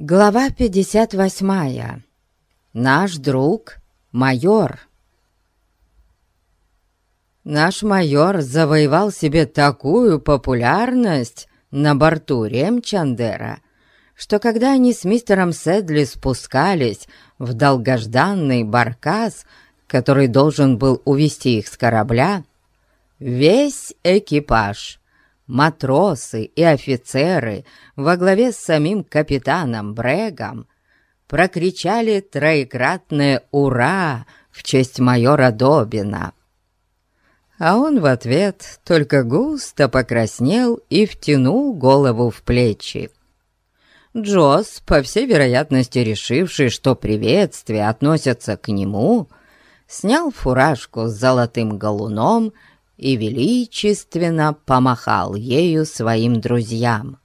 Глава 58. Наш друг майор. Наш майор завоевал себе такую популярность на борту Ремчандера, что когда они с мистером Седли спускались в долгожданный баркас, который должен был увести их с корабля, весь экипаж матросы и офицеры во главе с самим капитаном Брегом прокричали троекратное «Ура!» в честь майора Добина. А он в ответ только густо покраснел и втянул голову в плечи. Джосс, по всей вероятности решивший, что приветствия относятся к нему, снял фуражку с золотым галуном и величественно помахал ею своим друзьям.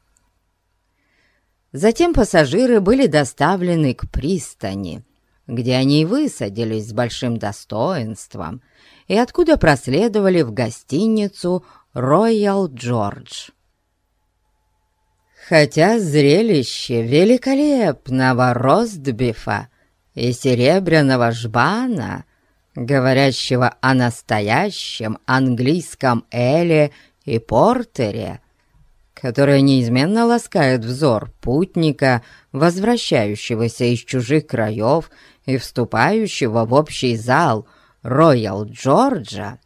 Затем пассажиры были доставлены к пристани, где они высадились с большим достоинством и откуда проследовали в гостиницу «Роял Джордж». Хотя зрелище великолепного ростбифа и серебряного жбана — говорящего о настоящем английском эле и портере, которое неизменно ласкает взор путника, возвращающегося из чужих краев и вступающего в общий зал Роял Джорджа.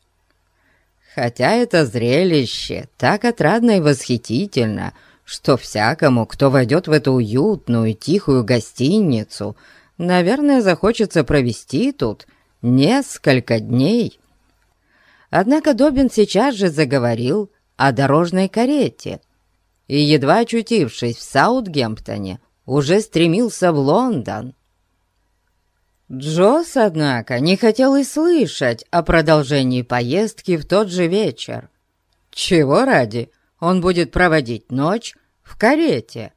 Хотя это зрелище так отрадно и восхитительно, что всякому, кто войдет в эту уютную тихую гостиницу, наверное, захочется провести тут несколько дней. Однако Добин сейчас же заговорил о дорожной карете и, едва очутившись в Саутгемптоне, уже стремился в Лондон. Джосс, однако, не хотел и слышать о продолжении поездки в тот же вечер. Чего ради он будет проводить ночь в карете,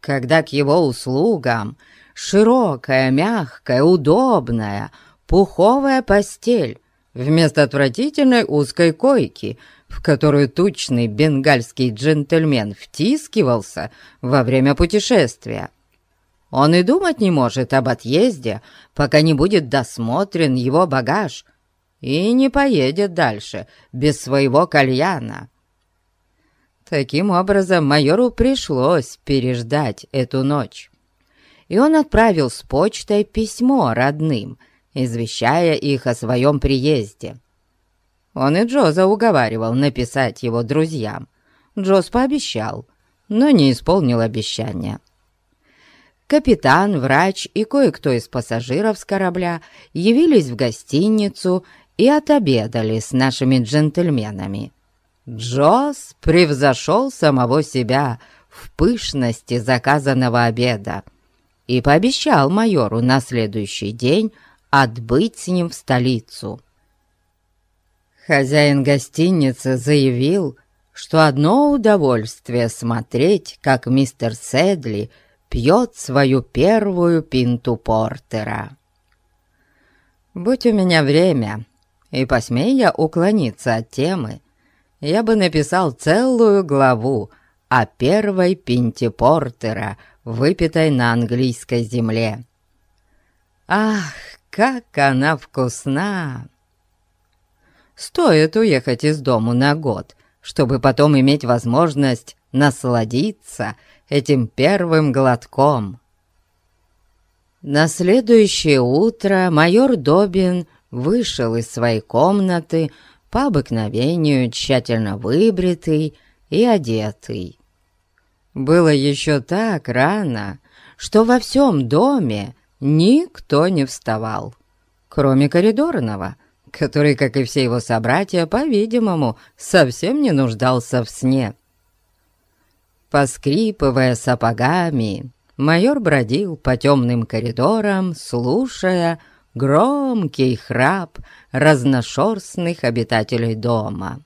когда к его услугам широкая, мягкая, удобная, пуховая постель вместо отвратительной узкой койки, в которую тучный бенгальский джентльмен втискивался во время путешествия. Он и думать не может об отъезде, пока не будет досмотрен его багаж и не поедет дальше без своего кальяна. Таким образом, майору пришлось переждать эту ночь. И он отправил с почтой письмо родным — извещая их о своем приезде. Он и Джоза уговаривал написать его друзьям. Джоз пообещал, но не исполнил обещания. Капитан, врач и кое-кто из пассажиров с корабля явились в гостиницу и отобедали с нашими джентльменами. Джоз превзошел самого себя в пышности заказанного обеда и пообещал майору на следующий день отбыть с ним в столицу. Хозяин гостиницы заявил, что одно удовольствие смотреть, как мистер Седли пьет свою первую пинту портера. Будь у меня время, и посмей я уклониться от темы, я бы написал целую главу о первой пинте портера, выпитой на английской земле. Ах, как она вкусна! Стоит уехать из дому на год, чтобы потом иметь возможность насладиться этим первым глотком. На следующее утро майор Добин вышел из своей комнаты по обыкновению тщательно выбритый и одетый. Было еще так рано, что во всем доме никто не вставал, кроме коридорного, который, как и все его собратья, по-видимому, совсем не нуждался в сне. Поскрипывая сапогами, майор бродил по темным коридорам, слушая громкий храп разношерстных обитателей дома.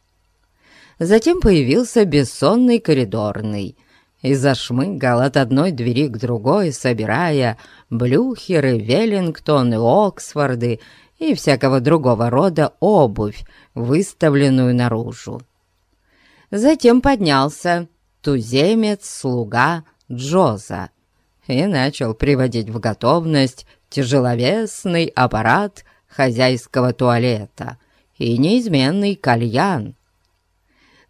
Затем появился бессонный коридорный — и зашмыгал от одной двери к другой, собирая блюхеры, Веллингтоны, Оксфорды и всякого другого рода обувь, выставленную наружу. Затем поднялся туземец-слуга Джоза и начал приводить в готовность тяжеловесный аппарат хозяйского туалета и неизменный кальян.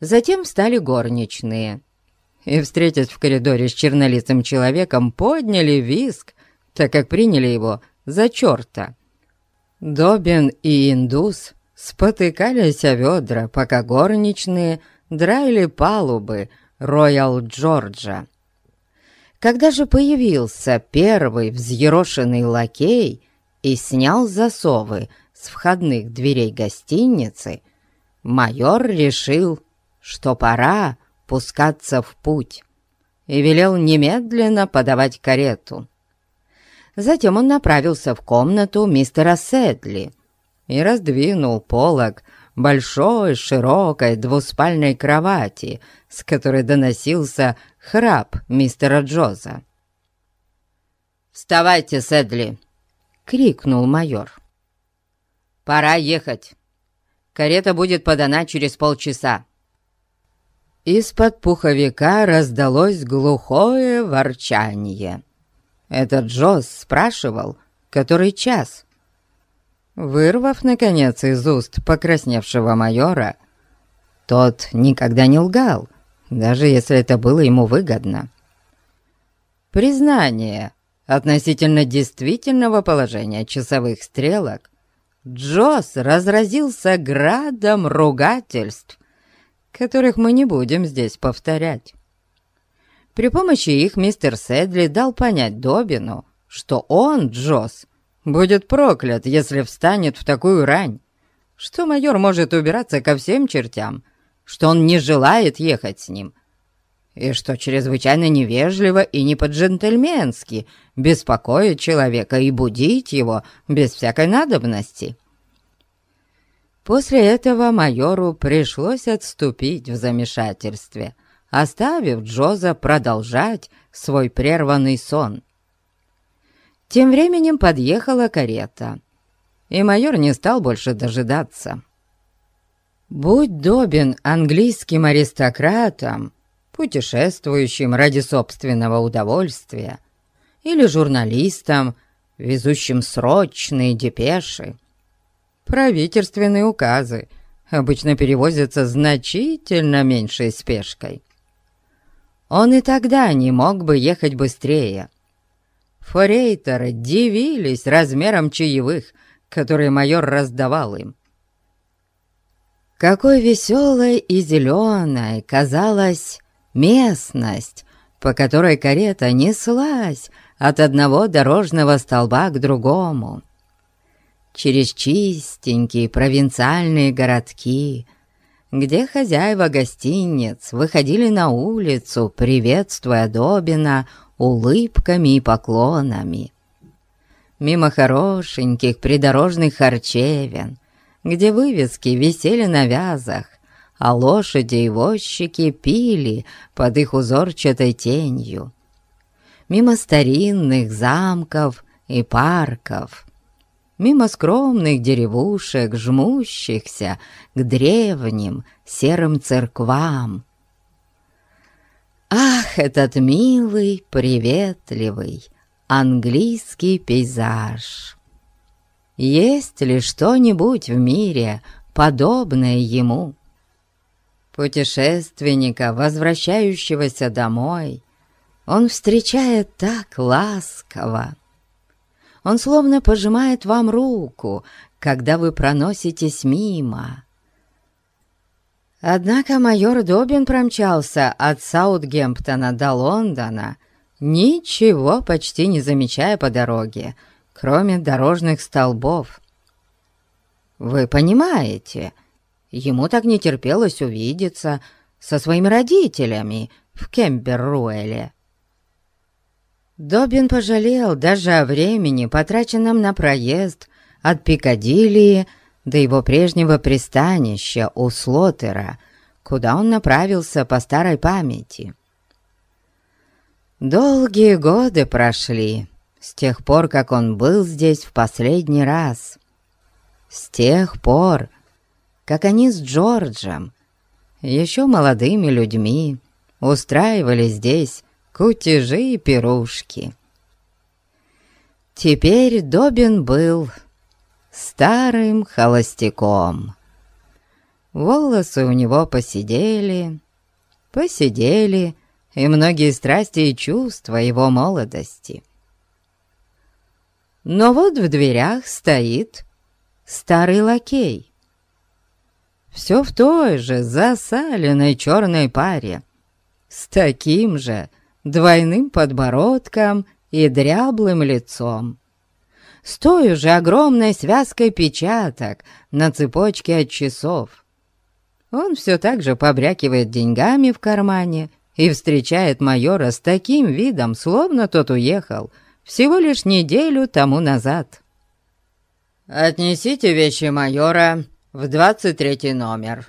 Затем встали горничные и, встретясь в коридоре с чернолицым человеком, подняли виск, так как приняли его за черта. Добин и Индус спотыкались о ведра, пока горничные драили палубы Роял Джорджа. Когда же появился первый взъерошенный лакей и снял засовы с входных дверей гостиницы, майор решил, что пора пускаться в путь, и велел немедленно подавать карету. Затем он направился в комнату мистера Седли и раздвинул полог большой широкой двуспальной кровати, с которой доносился храп мистера Джоза. «Вставайте, Седли!» — крикнул майор. «Пора ехать. Карета будет подана через полчаса». Из-под пуховика раздалось глухое ворчание. Этот Джоз спрашивал, который час. Вырвав, наконец, из уст покрасневшего майора, тот никогда не лгал, даже если это было ему выгодно. Признание относительно действительного положения часовых стрелок Джосс разразился градом ругательств, которых мы не будем здесь повторять. При помощи их мистер Седли дал понять Добину, что он, Джосс, будет проклят, если встанет в такую рань, что майор может убираться ко всем чертям, что он не желает ехать с ним, и что чрезвычайно невежливо и не по-джентльменски беспокоить человека и будить его без всякой надобности. После этого майору пришлось отступить в замешательстве, оставив Джоза продолжать свой прерванный сон. Тем временем подъехала карета, и майор не стал больше дожидаться. Будь Добин английским аристократом, путешествующим ради собственного удовольствия, или журналистом, везущим срочные депеши, правительственные указы обычно перевозятся значительно меньшей спешкой. Он и тогда не мог бы ехать быстрее. Форейтеры дивились размером чаевых, которые майор раздавал им. Какой веселой и зеленой казалась местность, по которой карета неслась от одного дорожного столба к другому. Через чистенькие провинциальные городки — где хозяева гостиниц выходили на улицу, приветствуя Добина улыбками и поклонами. Мимо хорошеньких придорожных харчевен, где вывески висели на вязах, а лошади и возчики пили под их узорчатой тенью. Мимо старинных замков и парков, мимо скромных деревушек, жмущихся к древним серым церквам. Ах, этот милый, приветливый английский пейзаж! Есть ли что-нибудь в мире, подобное ему? Путешественника, возвращающегося домой, он встречает так ласково, он словно пожимает вам руку, когда вы проноситесь мимо. Однако майор Добин промчался от Саутгемптона до Лондона, ничего почти не замечая по дороге, кроме дорожных столбов. Вы понимаете, ему так не терпелось увидеться со своими родителями в Кембер-Руэле. Добин пожалел даже о времени, потраченном на проезд от Пикадилли до его прежнего пристанища у Слотера, куда он направился по старой памяти. Долгие годы прошли с тех пор, как он был здесь в последний раз. С тех пор, как они с Джорджем, еще молодыми людьми, устраивали здесь кутежи и пирушки, Теперь Добин был старым холостяком. Волосы у него посидели, посидели и многие страсти и чувства его молодости. Но вот в дверях стоит старый лакей. Все в той же засаленной черной паре, с таким же двойным подбородком и дряблым лицом. С той же огромной связкой печаток на цепочке от часов. Он все так же побрякивает деньгами в кармане и встречает майора с таким видом, словно тот уехал всего лишь неделю тому назад. «Отнесите вещи майора в двадцать третий номер.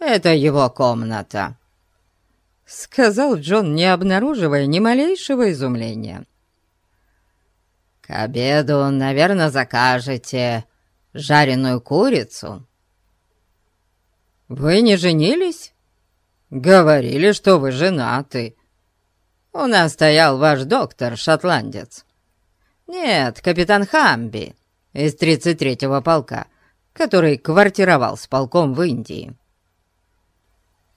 Это его комната», — сказал Джон, не обнаруживая ни малейшего изумления. «К обеду, наверное, закажете жареную курицу». «Вы не женились?» «Говорили, что вы женаты. У нас стоял ваш доктор, шотландец». «Нет, капитан Хамби из 33-го полка, который квартировал с полком в Индии».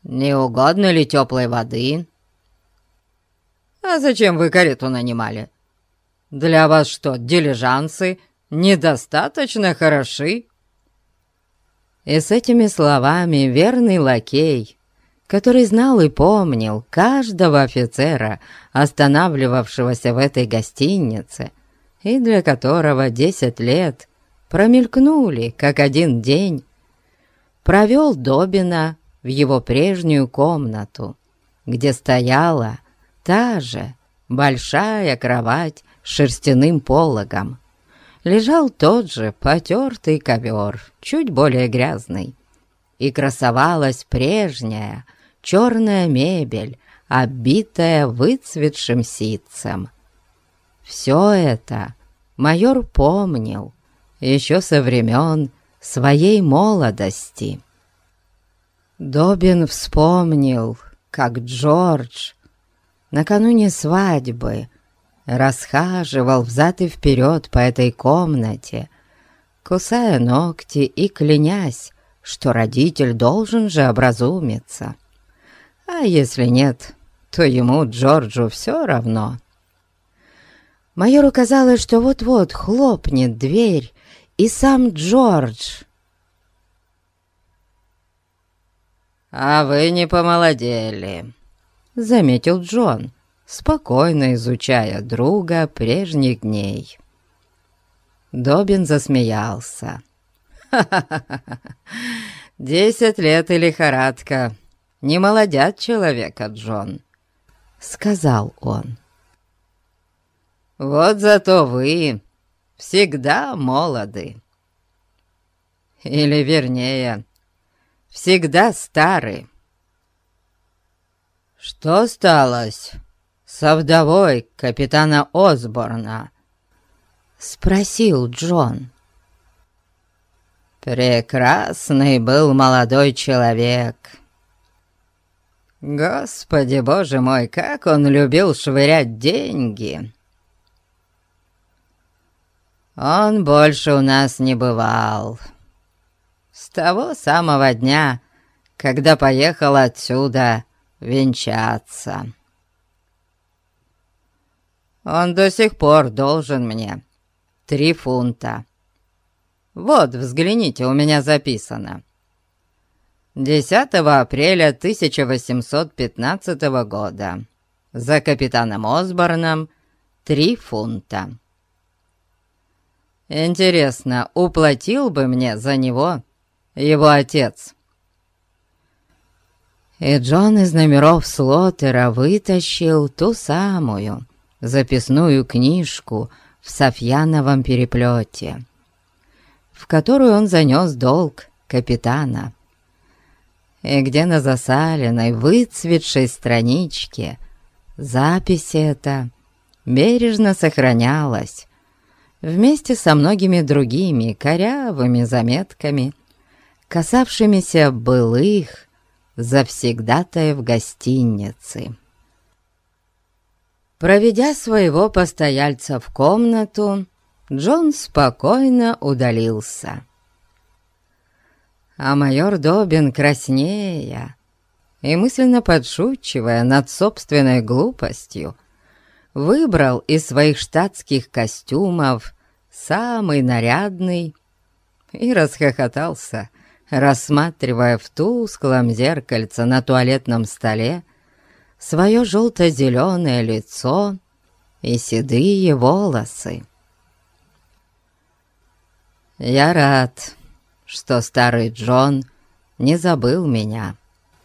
«Не угодно ли теплой воды?» «А зачем вы карету нанимали? Для вас что, дилижансы недостаточно хороши?» И с этими словами верный лакей, который знал и помнил каждого офицера, останавливавшегося в этой гостинице, и для которого десять лет промелькнули, как один день, провел Добина в его прежнюю комнату, где стояла та же большая кровать шерстяным пологом. Лежал тот же потертый ковер, чуть более грязный, и красовалась прежняя черная мебель, оббитая выцветшим ситцем. Все это майор помнил еще со времен своей молодости. Добин вспомнил, как Джордж накануне свадьбы расхаживал взад и вперед по этой комнате, кусая ногти и клянясь, что родитель должен же образумиться. А если нет, то ему, Джорджу, все равно. Майору казалось, что вот-вот хлопнет дверь, и сам Джордж. «А вы не помолодели», — заметил Джон, спокойно изучая друга прежних дней. Добин засмеялся. «Ха-ха-ха! Десять лет и лихорадка! Не молодят человека, Джон!» — сказал он. «Вот зато вы всегда молоды. Или, вернее, всегда стары. Что сталось со вдовой капитана Осборна?» — спросил Джон. «Прекрасный был молодой человек». Господи, боже мой, как он любил швырять деньги! Он больше у нас не бывал. С того самого дня, когда поехал отсюда венчаться. Он до сих пор должен мне три фунта. Вот, взгляните, у меня записано. 10 апреля 1815 года. За капитаном Осборном три фунта. Интересно, уплатил бы мне за него его отец?» И Джон из номеров Слотера вытащил ту самую записную книжку в Софьяновом переплете, в которую он занес долг капитана, и где на засаленной, выцветшей страничке запись эта бережно сохранялась вместе со многими другими корявыми заметками, касавшимися былых завсегдатаев гостиницы. Проведя своего постояльца в комнату, Джон спокойно удалился. А майор Добин краснея и мысленно подшучивая над собственной глупостью, выбрал из своих штатских костюмов самый нарядный и расхохотался, рассматривая в тусклом зеркальце на туалетном столе свое желто-зеленое лицо и седые волосы. «Я рад, что старый Джон не забыл меня»,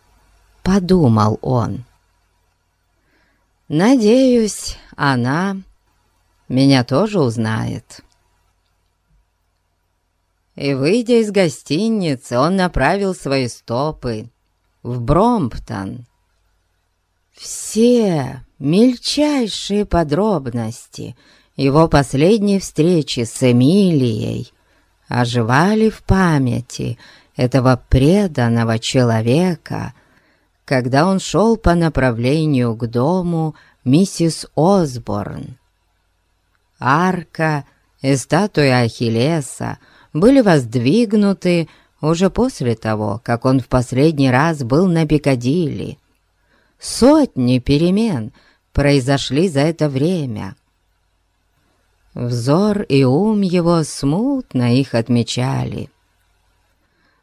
— подумал он. «Надеюсь, она меня тоже узнает». И, выйдя из гостиницы, он направил свои стопы в Бромптон. Все мельчайшие подробности его последней встречи с Эмилией оживали в памяти этого преданного человека, когда он шел по направлению к дому миссис Осборн. Арка и статуя Ахиллеса были воздвигнуты уже после того, как он в последний раз был на Пикадилли. Сотни перемен произошли за это время. Взор и ум его смутно их отмечали.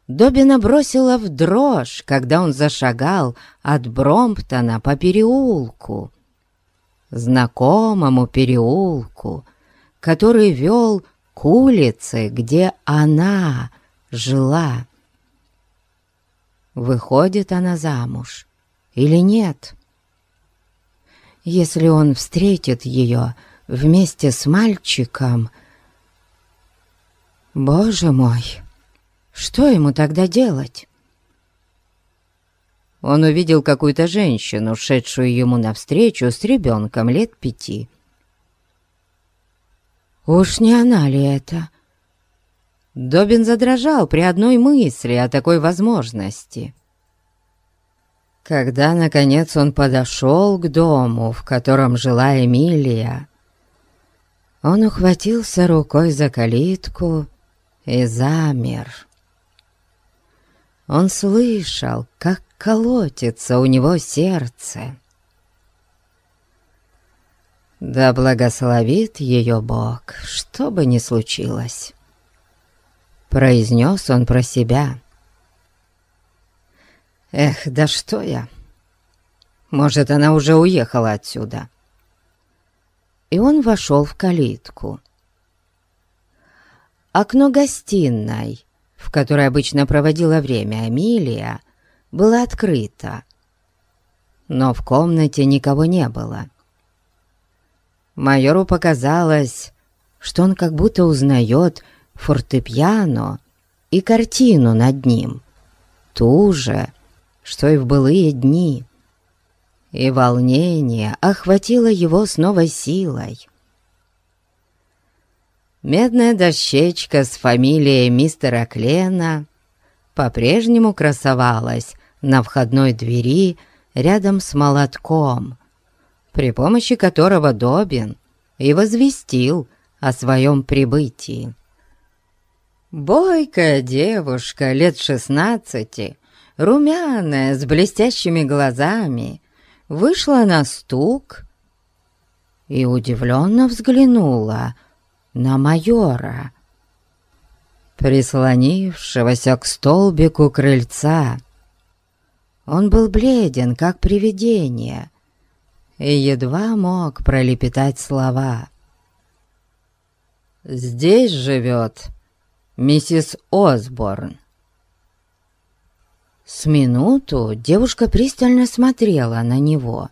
Добина бросила в дрожь, когда он зашагал от Бромптона по переулку. Знакомому переулку, который вел к улице, где она жила. Выходит она замуж или нет? Если он встретит ее вместе с мальчиком... Боже мой, что ему тогда делать? Он увидел какую-то женщину, шедшую ему навстречу с ребенком лет пяти. Уж не она ли это? Добин задрожал при одной мысли о такой возможности. Когда, наконец, он подошел к дому, в котором жила Эмилия, он ухватился рукой за калитку и замер. Он слышал, как колотится у него сердце. Да благословит ее Бог, что бы ни случилось. Произнес он про себя. Эх, да что я? Может, она уже уехала отсюда. И он вошел в калитку. Окно гостиной, в которой обычно проводила время Амилия, было открыто. Но в комнате никого не было. Майору показалось, что он как будто узнает фортепиано и картину над ним, ту же, что и в былые дни. И волнение охватило его с новой силой. Медная дощечка с фамилией мистера Клена по-прежнему красовалась на входной двери рядом с молотком, при помощи которого Добин и возвестил о своем прибытии. Бойкая девушка лет шестнадцати, румяная, с блестящими глазами, вышла на стук и удивленно взглянула на майора, прислонившегося к столбику крыльца. Он был бледен, как привидение, и едва мог пролепетать слова. «Здесь живет миссис Осборн». С минуту девушка пристально смотрела на него,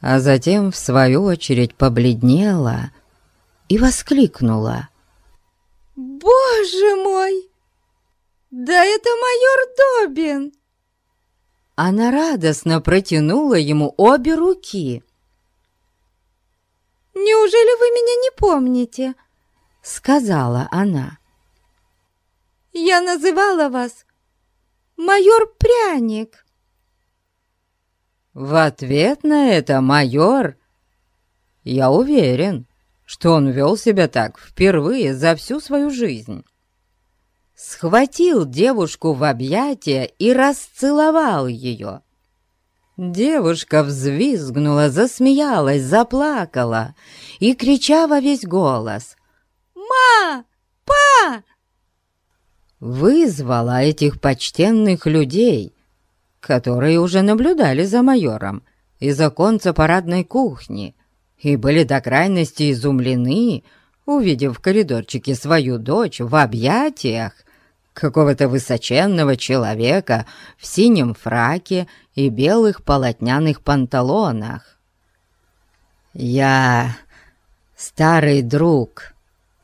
а затем, в свою очередь, побледнела и воскликнула. «Боже мой! Да это майор Добин!» Она радостно протянула ему обе руки. «Неужели вы меня не помните?» — сказала она. «Я называла вас майор Пряник». В ответ на это майор, я уверен, что он вел себя так впервые за всю свою жизнь. Схватил девушку в объятия и расцеловал ее. Девушка взвизгнула, засмеялась, заплакала и, крича во весь голос «Ма! Па!» вызвала этих почтенных людей, которые уже наблюдали за майором из оконца парадной кухни и были до крайности изумлены, увидев в коридорчике свою дочь в объятиях какого-то высоченного человека в синем фраке и белых полотняных панталонах. «Я старый друг»,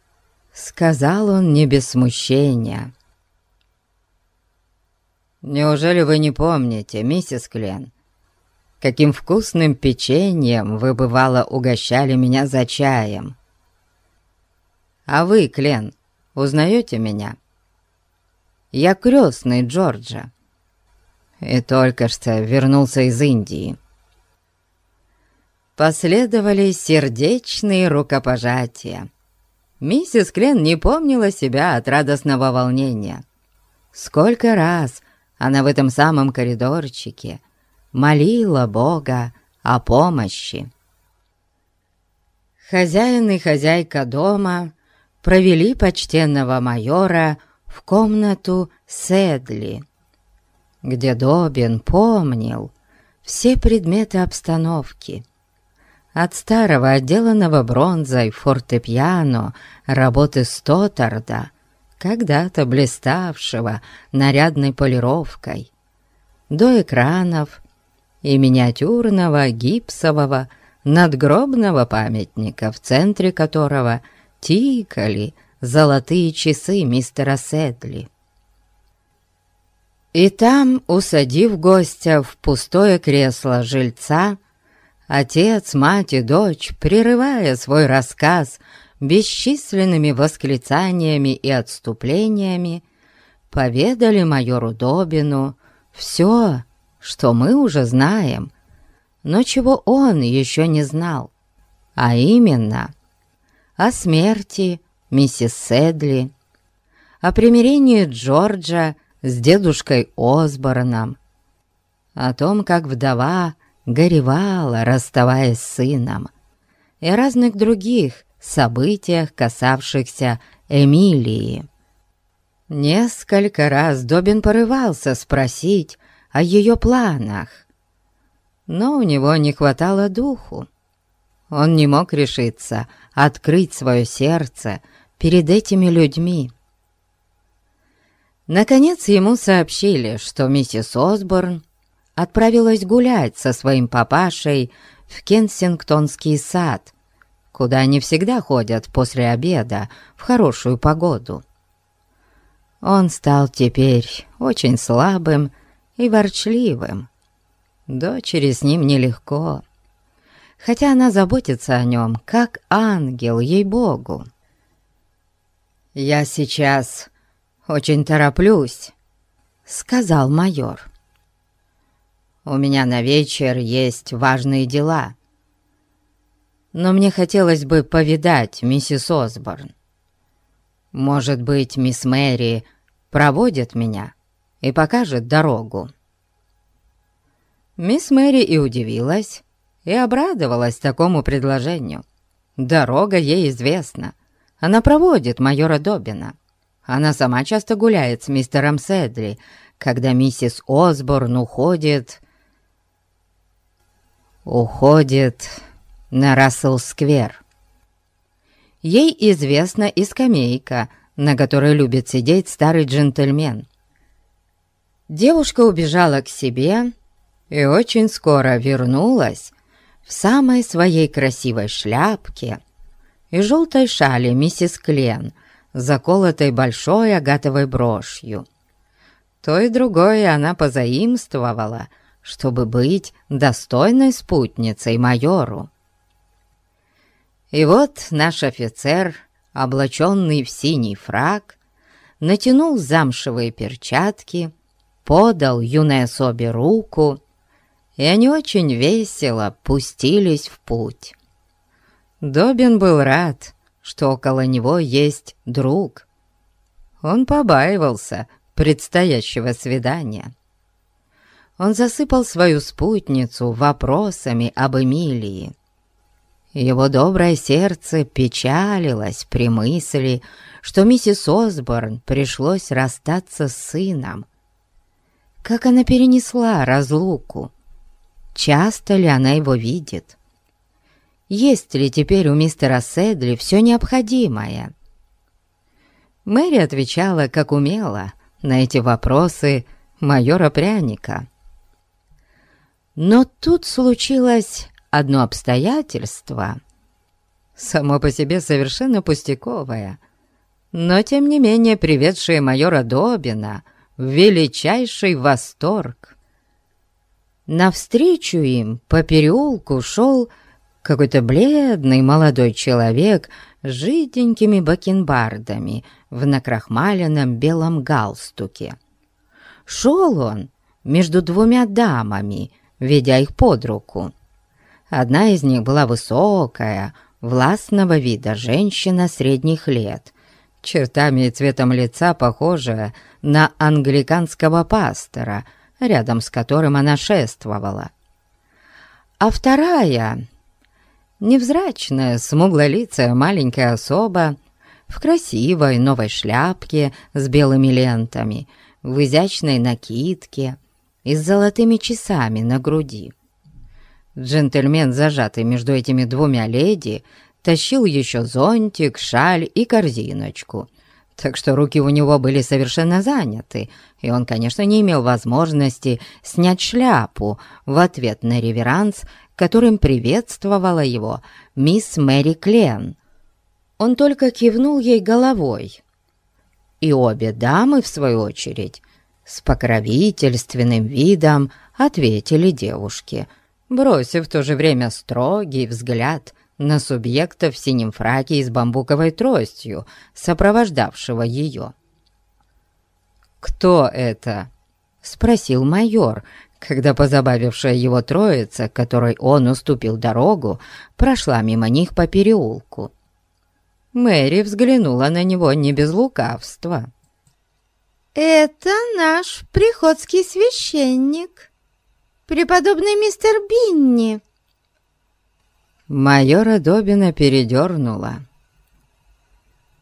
— сказал он не без смущения. «Неужели вы не помните, миссис Клен, каким вкусным печеньем вы, бывало, угощали меня за чаем? А вы, Клен, узнаете меня?» Я крестный Джорджа. И только что вернулся из Индии. Последовали сердечные рукопожатия. Миссис Клен не помнила себя от радостного волнения. Сколько раз она в этом самом коридорчике молила Бога о помощи. Хозяин и хозяйка дома провели почтенного майора в комнату Седли, где Добин помнил все предметы обстановки. От старого отделанного бронзой фортепиано работы Стотарда, когда-то блиставшего нарядной полировкой, до экранов и миниатюрного гипсового надгробного памятника, в центре которого тикали золотые часы мистера Седли. И там, усадив гостя в пустое кресло жильца, отец, мать и дочь, прерывая свой рассказ бесчисленными восклицаниями и отступлениями, поведали майору Добину все, что мы уже знаем, но чего он еще не знал, а именно о смерти миссис Седли, о примирении Джорджа с дедушкой Осборном, о том, как вдова горевала, расставаясь с сыном, и разных других событиях, касавшихся Эмилии. Несколько раз Добин порывался спросить о ее планах, но у него не хватало духу. Он не мог решиться открыть свое сердце перед этими людьми. Наконец ему сообщили, что миссис Осборн отправилась гулять со своим папашей в Кенсингтонский сад, куда они всегда ходят после обеда в хорошую погоду. Он стал теперь очень слабым и ворчливым. Дочери с ним нелегко, хотя она заботится о нем, как ангел, ей-богу. «Я сейчас очень тороплюсь», — сказал майор. «У меня на вечер есть важные дела, но мне хотелось бы повидать миссис Осборн. Может быть, мисс Мэри проводит меня и покажет дорогу». Мисс Мэри и удивилась, и обрадовалась такому предложению. Дорога ей известна, она проводит майора Добина. Она сама часто гуляет с мистером Седли, когда миссис Осборн уходит... Уходит на Рассел-сквер. Ей известна и скамейка, на которой любит сидеть старый джентльмен. Девушка убежала к себе и очень скоро вернулась в самой своей красивой шляпке и желтой шали миссис Клен, заколотой большой агатовой брошью. То и другое она позаимствовала, чтобы быть достойной спутницей майору. И вот наш офицер, облаченный в синий фраг, натянул замшевые перчатки, подал юной особе руку, и они очень весело пустились в путь. Добин был рад, что около него есть друг. Он побаивался предстоящего свидания. Он засыпал свою спутницу вопросами об Эмилии. Его доброе сердце печалилось при мысли, что миссис Осборн пришлось расстаться с сыном. Как она перенесла разлуку? Часто ли она его видит? Есть ли теперь у мистера Седли все необходимое? Мэри отвечала, как умела, на эти вопросы майора Пряника. Но тут случилось одно обстоятельство, само по себе совершенно пустяковое, но тем не менее приведшее майора Добина в величайший восторг. Навстречу им по переулку шел какой-то бледный молодой человек с жиденькими бакенбардами в накрахмаленном белом галстуке. Шел он между двумя дамами, ведя их под руку. Одна из них была высокая, властного вида женщина средних лет, чертами и цветом лица похожая на англиканского пастора, рядом с которым она шествовала. А вторая, невзрачная, смуглолицая маленькая особа, в красивой новой шляпке с белыми лентами, в изящной накидке и с золотыми часами на груди. Джентльмен, зажатый между этими двумя леди, тащил еще зонтик, шаль и корзиночку. Так что руки у него были совершенно заняты, и он, конечно, не имел возможности снять шляпу в ответ на реверанс, которым приветствовала его мисс Мэри Клен. Он только кивнул ей головой. И обе дамы, в свою очередь, с покровительственным видом ответили девушке — бросив в то же время строгий взгляд на субъекта в синем фраке и с бамбуковой тростью, сопровождавшего ее. «Кто это?» — спросил майор, когда позабавившая его троица, которой он уступил дорогу, прошла мимо них по переулку. Мэри взглянула на него не без лукавства. «Это наш приходский священник», преподобный мистер Бинни!» Майора Добина передернула.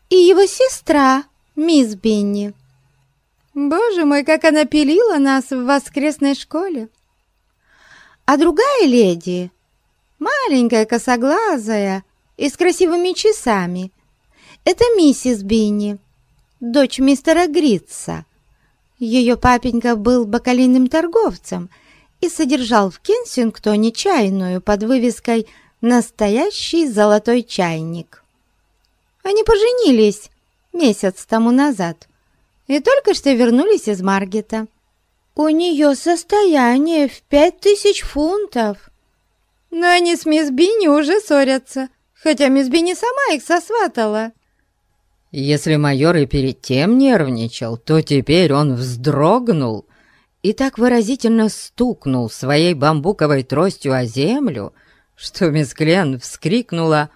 «И его сестра, мисс Бинни. Боже мой, как она пилила нас в воскресной школе! А другая леди, маленькая, косоглазая и с красивыми часами, это миссис Бинни, дочь мистера Гритса. Ее папенька был бакалейным торговцем — и содержал в Кенсингтоне чайную под вывеской «Настоящий золотой чайник». Они поженились месяц тому назад и только что вернулись из Маргета. У нее состояние в пять тысяч фунтов. Но они с мисс Бинни уже ссорятся, хотя мисс Бинни сама их сосватала. Если майор и перед тем нервничал, то теперь он вздрогнул и так выразительно стукнул своей бамбуковой тростью о землю, что мисс Клен вскрикнула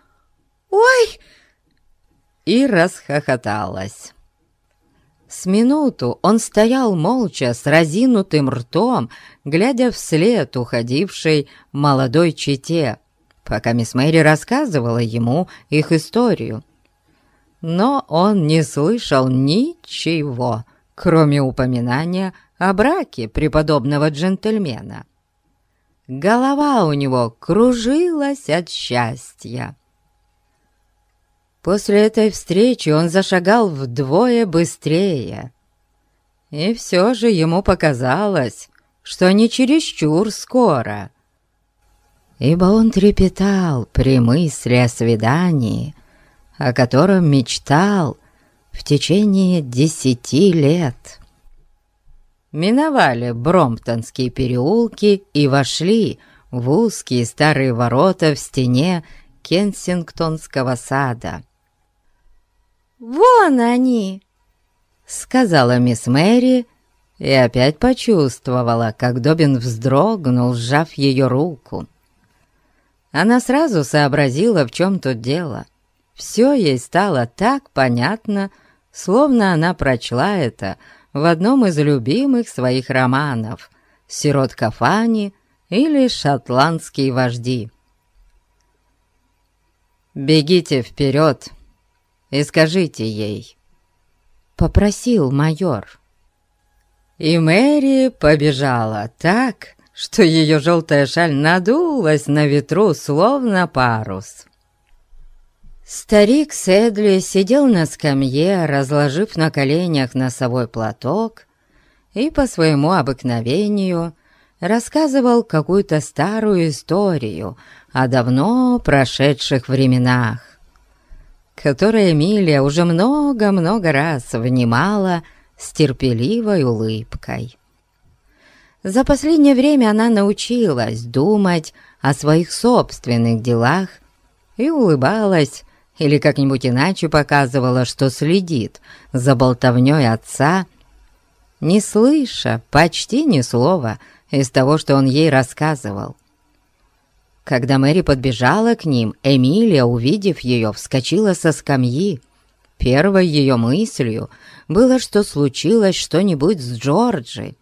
«Ой!» и расхохоталась. С минуту он стоял молча с разинутым ртом, глядя вслед уходившей молодой чете, пока мисс Мэри рассказывала ему их историю. Но он не слышал ничего, кроме упоминания о браке преподобного джентльмена. Голова у него кружилась от счастья. После этой встречи он зашагал вдвое быстрее. И все же ему показалось, что не чересчур скоро, ибо он трепетал при мысли о свидании, о котором мечтал в течение десяти лет миновали Бромптонские переулки и вошли в узкие старые ворота в стене Кенсингтонского сада. «Вон они!» — сказала мисс Мэри и опять почувствовала, как Добин вздрогнул, сжав ее руку. Она сразу сообразила, в чем тут дело. Все ей стало так понятно, словно она прочла это в одном из любимых своих романов «Сиротка Фани» или «Шотландские вожди». «Бегите вперед и скажите ей», — попросил майор. И Мэри побежала так, что ее желтая шаль надулась на ветру, словно парус. Старик Сэдли сидел на скамье, разложив на коленях носовой платок, и по своему обыкновению рассказывал какую-то старую историю о давно прошедших временах, которые Эмилия уже много-много раз внимала с терпеливой улыбкой. За последнее время она научилась думать о своих собственных делах и улыбалась или как-нибудь иначе показывала, что следит за болтовней отца, не слыша почти ни слова из того, что он ей рассказывал. Когда Мэри подбежала к ним, Эмилия, увидев ее, вскочила со скамьи. Первой ее мыслью было, что случилось что-нибудь с Джорджи.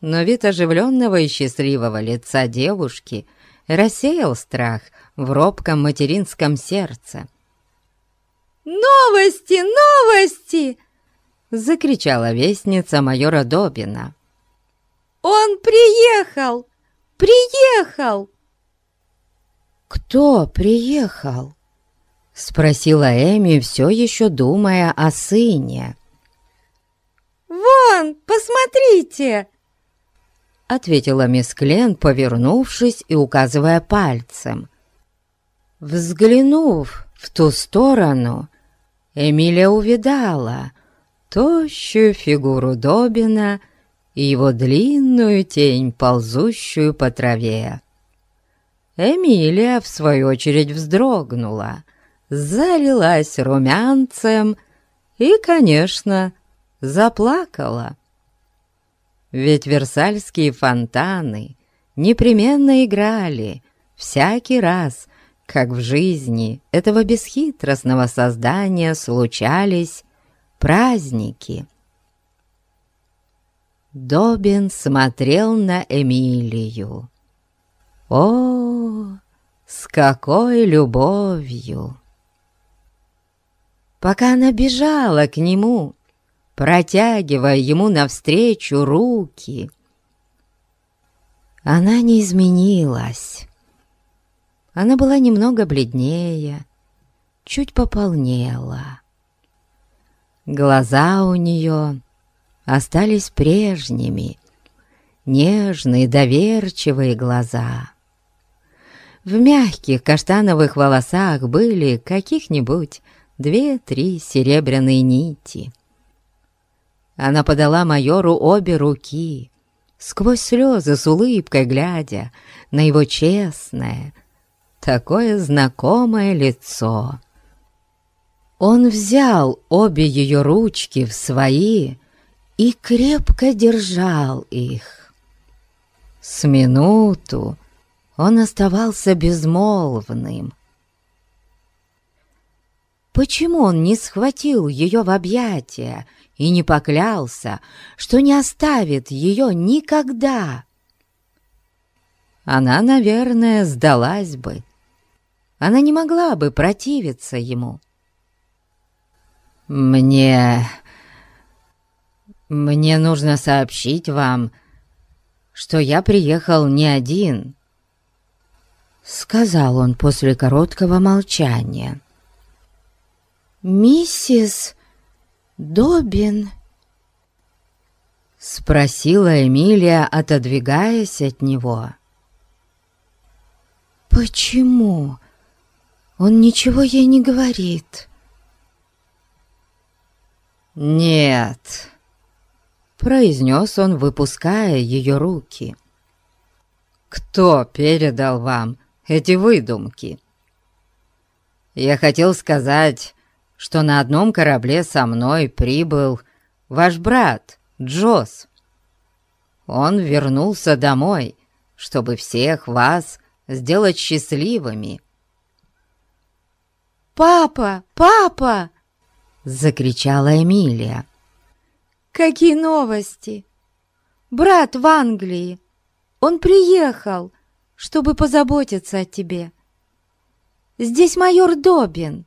Но вид оживленного и счастливого лица девушки рассеял страх в робком материнском сердце. «Новости! Новости!» — закричала вестница майора Добина. «Он приехал! Приехал!» «Кто приехал?» — спросила Эми, все еще думая о сыне. «Вон, посмотрите!» — ответила мисс Клен, повернувшись и указывая пальцем. Взглянув в ту сторону, Эмилия увидала тощую фигуру Добина и его длинную тень, ползущую по траве. Эмилия, в свою очередь, вздрогнула, залилась румянцем и, конечно, заплакала. Ведь версальские фонтаны непременно играли всякий раз, как в жизни этого бесхитростного создания случались праздники. Добин смотрел на Эмилию. О, с какой любовью! Пока она бежала к нему, протягивая ему навстречу руки. Она не изменилась. Она была немного бледнее, чуть пополнела. Глаза у нее остались прежними, нежные, доверчивые глаза. В мягких каштановых волосах были каких-нибудь две-три серебряные нити — она подала майору обе руки, сквозь слезы с улыбкой глядя на его честное, такое знакомое лицо. Он взял обе ее ручки в свои и крепко держал их. С минуту он оставался безмолвным. Почему он не схватил ее в объятия и не поклялся, что не оставит ее никогда. Она, наверное, сдалась бы. Она не могла бы противиться ему. «Мне... мне нужно сообщить вам, что я приехал не один», — сказал он после короткого молчания. «Миссис Добин?» Спросила Эмилия, отодвигаясь от него. «Почему? Он ничего ей не говорит?» «Нет», — произнес он, выпуская ее руки. «Кто передал вам эти выдумки?» «Я хотел сказать, что на одном корабле со мной прибыл ваш брат Джос. Он вернулся домой, чтобы всех вас сделать счастливыми. «Папа! Папа!» — закричала Эмилия. «Какие новости! Брат в Англии! Он приехал, чтобы позаботиться о тебе. Здесь майор Добин!»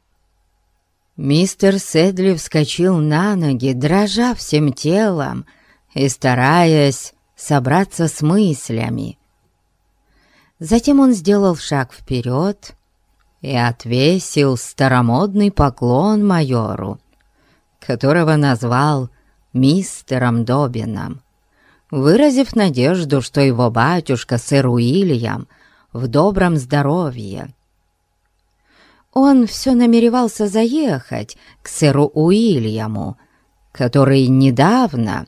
Мистер Седли вскочил на ноги, дрожа всем телом и стараясь собраться с мыслями. Затем он сделал шаг вперед и отвесил старомодный поклон майору, которого назвал мистером Добином, выразив надежду, что его батюшка, сэр Уильям, в добром здоровье. Он все намеревался заехать к сэру Уильяму, который недавно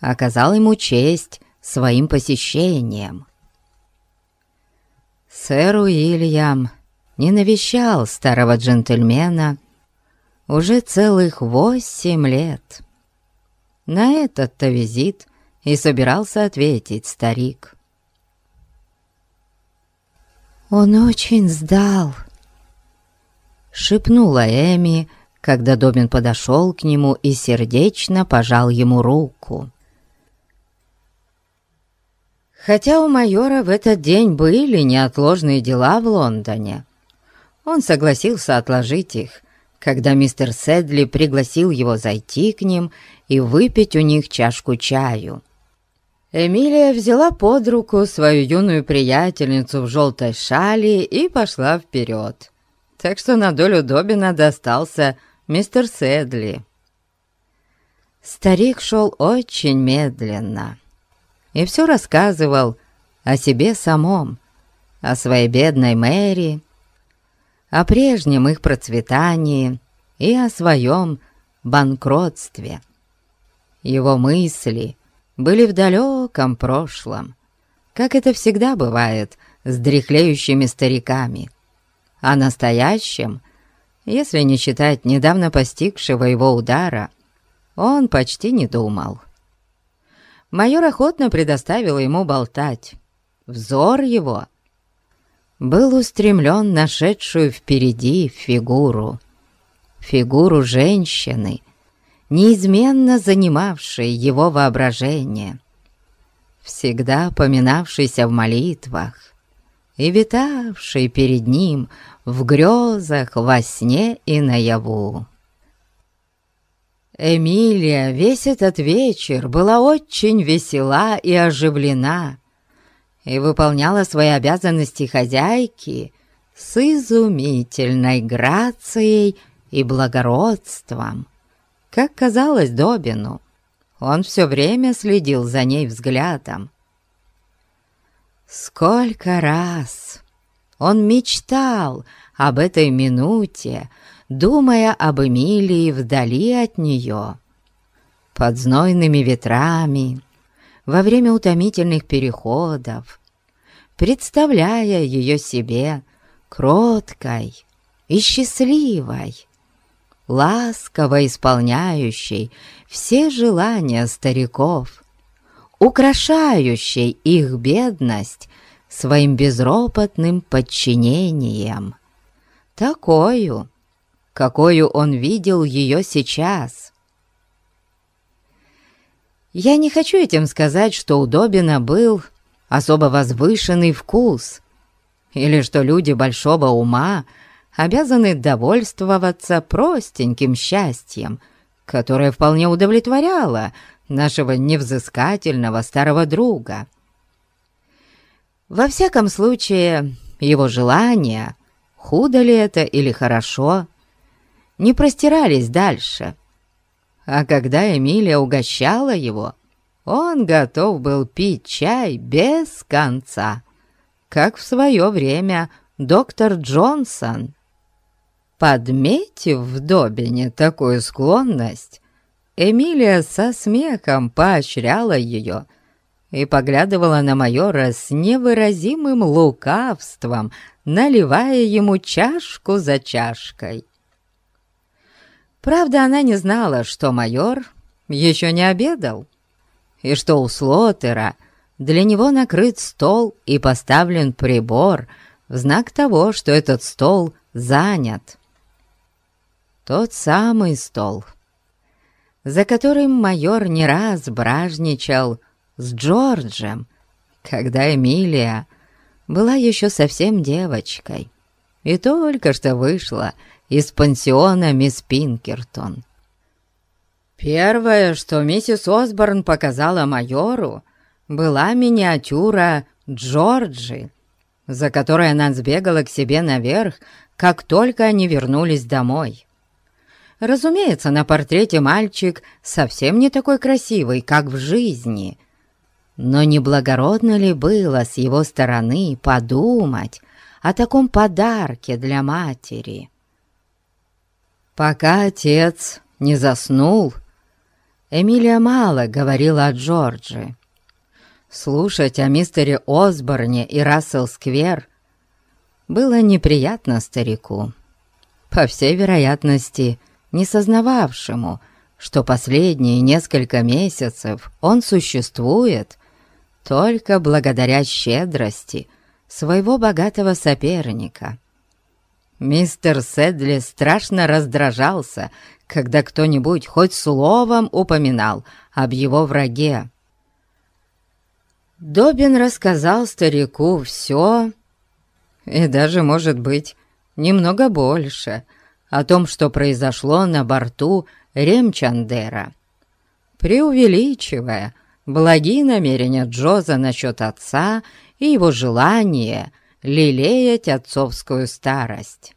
оказал ему честь своим посещением. Сэр Уильям не навещал старого джентльмена уже целых восемь лет. На этот-то визит и собирался ответить старик. «Он очень сдал», — шепнула Эми, когда Добин подошел к нему и сердечно пожал ему руку. Хотя у майора в этот день были неотложные дела в Лондоне, он согласился отложить их, когда мистер Седли пригласил его зайти к ним и выпить у них чашку чаю. Эмилия взяла под руку свою юную приятельницу в желтой шали и пошла вперед, так что на долю Добина достался мистер Седли. Старик шел очень медленно и все рассказывал о себе самом, о своей бедной Мэри, о прежнем их процветании и о своем банкротстве. Его мысли были в далеком прошлом, как это всегда бывает с дряхлеющими стариками, а настоящем, если не считать недавно постигшего его удара, он почти не думал. Майор охотно предоставил ему болтать. Взор его — был устремлен на шедшую впереди фигуру. Фигуру женщины, неизменно занимавшей его воображение, всегда поминавшейся в молитвах и витавшей перед ним в грезах, во сне и наяву. Эмилия весь этот вечер была очень весела и оживлена, и выполняла свои обязанности хозяйки с изумительной грацией и благородством. Как казалось Добину, он все время следил за ней взглядом. Сколько раз он мечтал об этой минуте, думая об Эмилии вдали от нее, под знойными ветрами, во время утомительных переходов, представляя ее себе кроткой и счастливой, ласково исполняющей все желания стариков, украшающей их бедность своим безропотным подчинением, такую, какую он видел ее сейчас, я не хочу этим сказать, что у Добина был особо возвышенный вкус, или что люди большого ума обязаны довольствоваться простеньким счастьем, которое вполне удовлетворяло нашего невзыскательного старого друга. Во всяком случае, его желания, худо ли это или хорошо, не простирались дальше — а когда Эмилия угощала его, он готов был пить чай без конца, как в свое время доктор Джонсон. Подметив в Добине такую склонность, Эмилия со смехом поощряла ее и поглядывала на майора с невыразимым лукавством, наливая ему чашку за чашкой. Правда, она не знала, что майор еще не обедал, и что у Слотера для него накрыт стол и поставлен прибор в знак того, что этот стол занят. Тот самый стол, за которым майор не раз бражничал с Джорджем, когда Эмилия была еще совсем девочкой и только что вышла из пансиона мисс Пинкертон. Первое, что миссис Осборн показала майору, была миниатюра Джорджи, за которой она сбегала к себе наверх, как только они вернулись домой. Разумеется, на портрете мальчик совсем не такой красивый, как в жизни. Но неблагородно ли было с его стороны подумать о таком подарке для матери? Пока отец не заснул, Эмилия мало говорила о Джорджи. Слушать о мистере Осборне и Рассел-сквер было неприятно старику. По всей вероятности, не сознававшему, что последние несколько месяцев он существует только благодаря щедрости своего богатого соперника. Мистер Седли страшно раздражался, когда кто-нибудь хоть словом упоминал об его враге. Добин рассказал старику все, и даже, может быть, немного больше о том, что произошло на борту Ремчандера, преувеличивая благие намерения Джоза насчет отца и его желание лелеять отцовскую старость.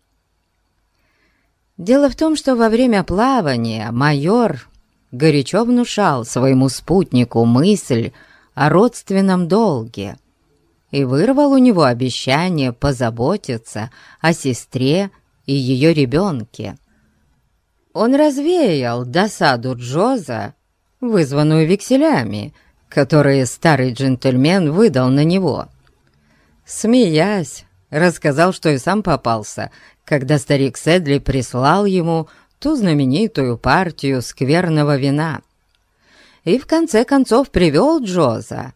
Дело в том, что во время плавания майор горячо внушал своему спутнику мысль о родственном долге и вырвал у него обещание позаботиться о сестре и ее ребенке. Он развеял досаду Джоза, вызванную векселями, которые старый джентльмен выдал на него. Смеясь, рассказал, что и сам попался, когда старик Седли прислал ему ту знаменитую партию скверного вина — и в конце концов привел Джоза,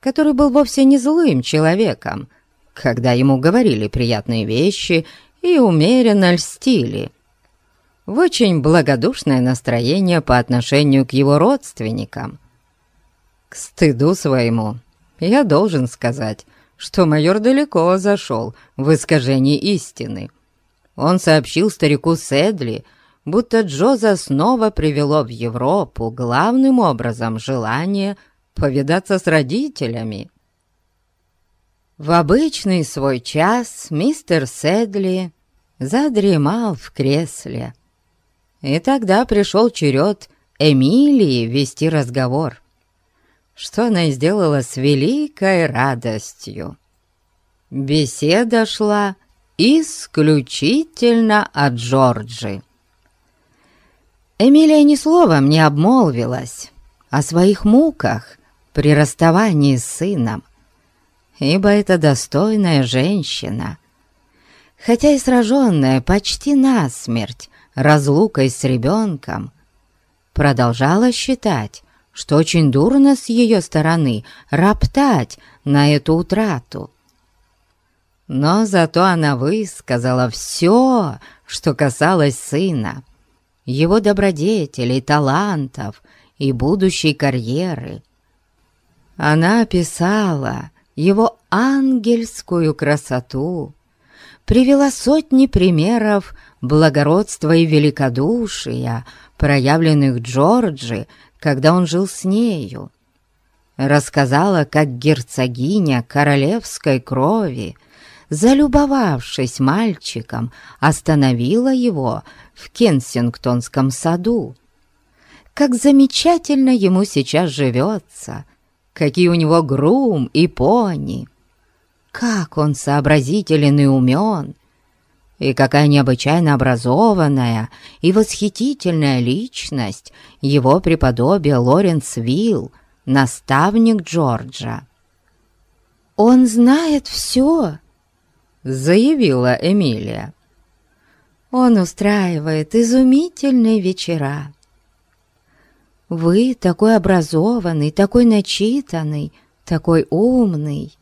который был вовсе не злым человеком, когда ему говорили приятные вещи и умеренно льстили, в очень благодушное настроение по отношению к его родственникам. К стыду своему я должен сказать, что майор далеко зашел в искажении истины. Он сообщил старику Седли, будто Джоза снова привело в Европу главным образом желание повидаться с родителями. В обычный свой час мистер Седли задремал в кресле. И тогда пришел черед Эмилии вести разговор, что она и сделала с великой радостью. Беседа шла исключительно о Джорджи. Эмилия ни словом не обмолвилась о своих муках при расставании с сыном, ибо это достойная женщина, хотя и сраженная почти насмерть разлукой с ребенком, продолжала считать, что очень дурно с ее стороны роптать на эту утрату. Но зато она высказала все, что касалось сына, его добродетелей, талантов и будущей карьеры. Она описала его ангельскую красоту, привела сотни примеров благородства и великодушия, проявленных Джорджи, когда он жил с нею. Рассказала, как герцогиня королевской крови, залюбовавшись мальчиком, остановила его в Кенсингтонском саду. Как замечательно ему сейчас живется, какие у него грум и пони, как он сообразителен и умен, и какая необычайно образованная и восхитительная личность его преподобие Лоренс Вилл, наставник Джорджа. «Он знает все», — заявила Эмилия. Он устраивает изумительные вечера. Вы такой образованный, такой начитанный, такой умный.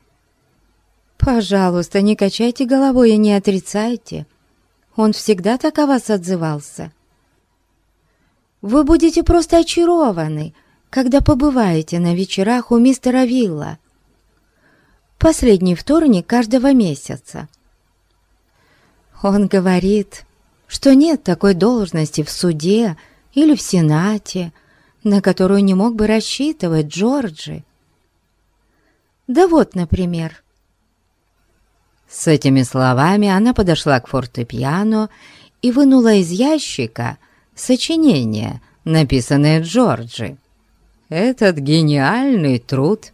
Пожалуйста, не качайте головой и не отрицайте. Он всегда так о вас отзывался. Вы будете просто очарованы, когда побываете на вечерах у мистера Вилла. Последний вторник каждого месяца. Он говорит, что нет такой должности в суде или в сенате, на которую не мог бы рассчитывать Джорджи. Да вот, например. С этими словами она подошла к фортепиано и вынула из ящика сочинение, написанное Джорджи. Этот гениальный труд,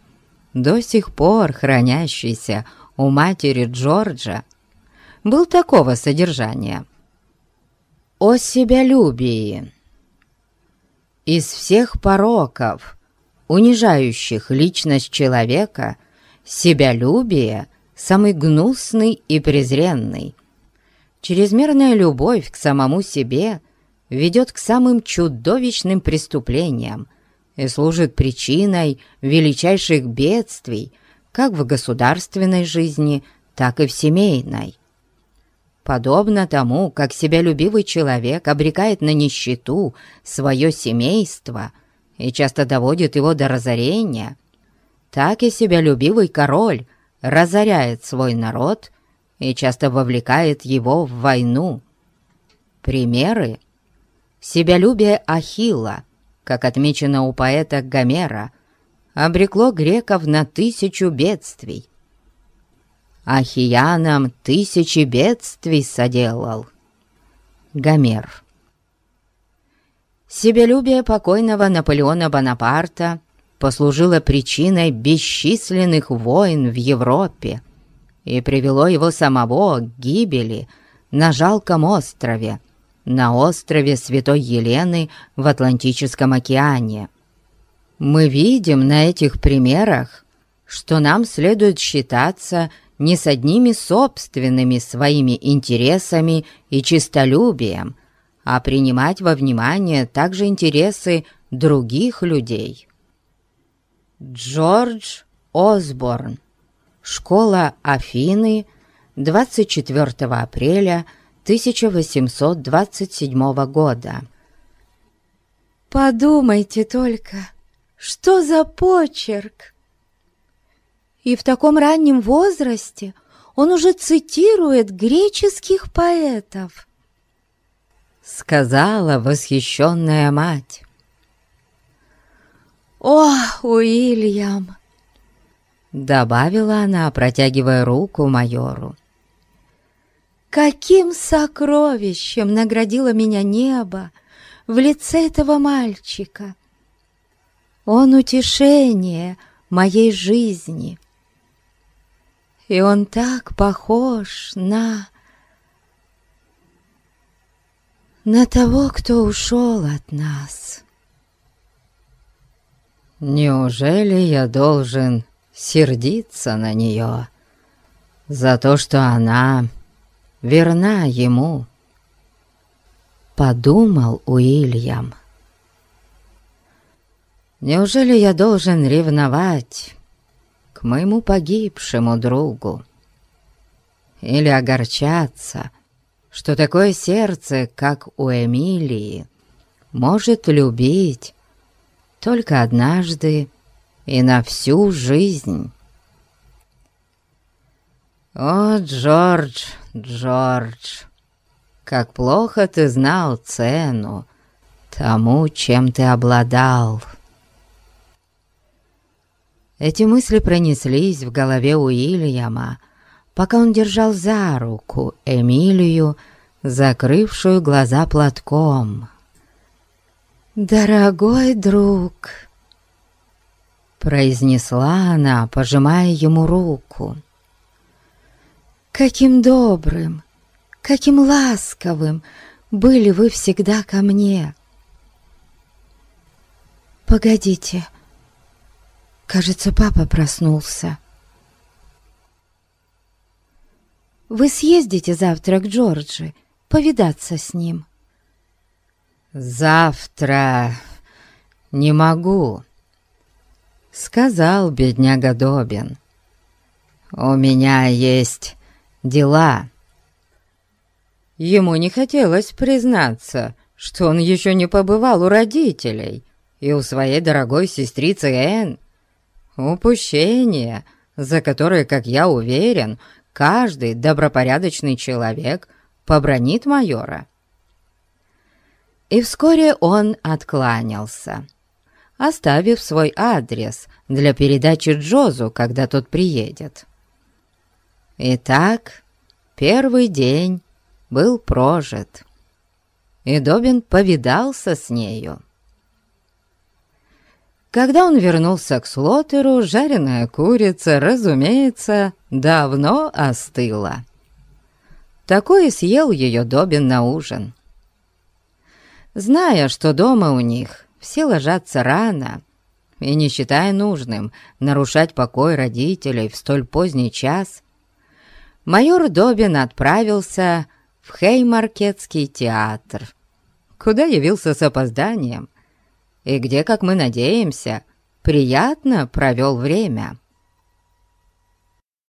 до сих пор хранящийся у матери Джорджа, был такого содержания. О себялюбии. Из всех пороков, унижающих личность человека, себялюбие самый гнусный и презренный. Чрезмерная любовь к самому себе ведет к самым чудовищным преступлениям и служит причиной величайших бедствий как в государственной жизни, так и в семейной. Подобно тому, как себялюбивый человек обрекает на нищету свое семейство и часто доводит его до разорения, так и себялюбивый король разоряет свой народ и часто вовлекает его в войну. Примеры. Себялюбие Ахилла, как отмечено у поэта Гомера, обрекло греков на тысячу бедствий, Ахиянам тысячи бедствий соделал. Гомер. Себелюбие покойного Наполеона Бонапарта послужило причиной бесчисленных войн в Европе и привело его самого к гибели на жалком острове, на острове Святой Елены в Атлантическом океане. Мы видим на этих примерах, что нам следует считаться не с одними собственными своими интересами и честолюбием, а принимать во внимание также интересы других людей. Джордж Осборн. Школа Афины. 24 апреля 1827 года. Подумайте только, что за почерк! И в таком раннем возрасте он уже цитирует греческих поэтов. Сказала восхищенная мать. «О, Уильям!» Добавила она, протягивая руку майору. «Каким сокровищем наградило меня небо в лице этого мальчика! Он утешение моей жизни!» и он так похож на... на того, кто ушел от нас. Неужели я должен сердиться на нее за то, что она верна ему? Подумал Уильям. Неужели я должен ревновать к моему погибшему другу. Или огорчаться, что такое сердце, как у Эмилии, может любить только однажды и на всю жизнь. О, Джордж, Джордж, как плохо ты знал цену тому, чем ты обладал». Эти мысли пронеслись в голове Уильяма, пока он держал за руку Эмилию, закрывшую глаза платком. «Дорогой друг!» произнесла она, пожимая ему руку. «Каким добрым, каким ласковым были вы всегда ко мне!» «Погодите!» Кажется, папа проснулся. Вы съездите завтра к Джорджи, повидаться с ним. Завтра не могу. сказал бедняга Добин. «У меня есть дела». Ему не хотелось признаться, что он еще не побывал у родителей и у своей дорогой сестрицы Энн. Упущение, за которое, как я уверен, каждый добропорядочный человек побронит майора. И вскоре он откланялся, оставив свой адрес для передачи Джозу, когда тот приедет. Итак, первый день был прожит, и Добин повидался с нею. Когда он вернулся к Слотеру, жареная курица, разумеется, давно остыла. Такое съел ее Добин на ужин. Зная, что дома у них все ложатся рано, и не считая нужным нарушать покой родителей в столь поздний час, майор Добин отправился в Хеймаркетский театр, куда явился с опозданием и где, как мы надеемся, приятно провел время.